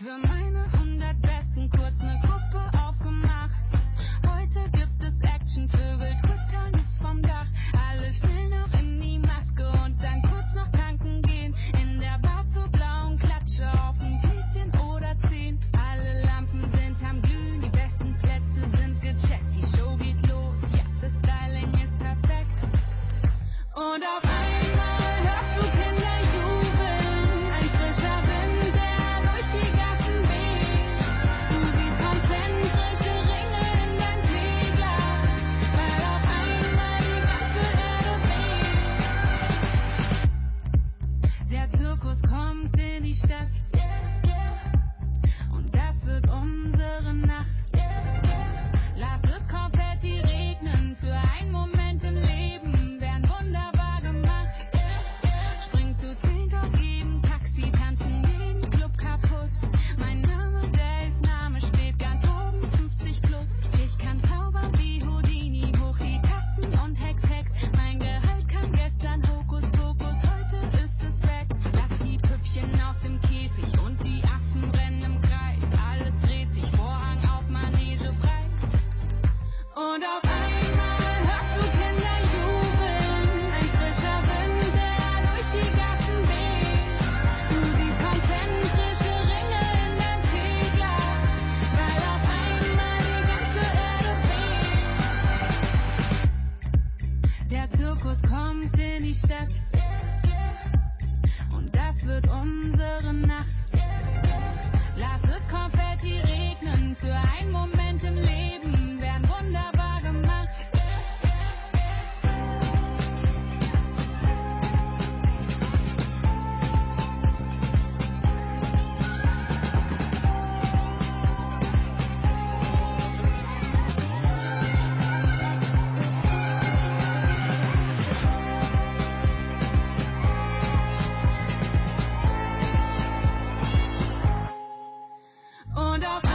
Für meine 100 Besten kurz eine Gruppe aufgemacht. Heute gibt es Action Vögel Wildrückern ist vom Dach. Alle schnell noch in die Maske und dann kurz noch tanken gehen. In der Bar zur blauen Klatsche auf ein bisschen oder zehn. Alle Lampen sind am Glühen, die besten Plätze sind gecheckt. Die Show geht los, ja, das Styling ist perfekt. Und auf wonderful.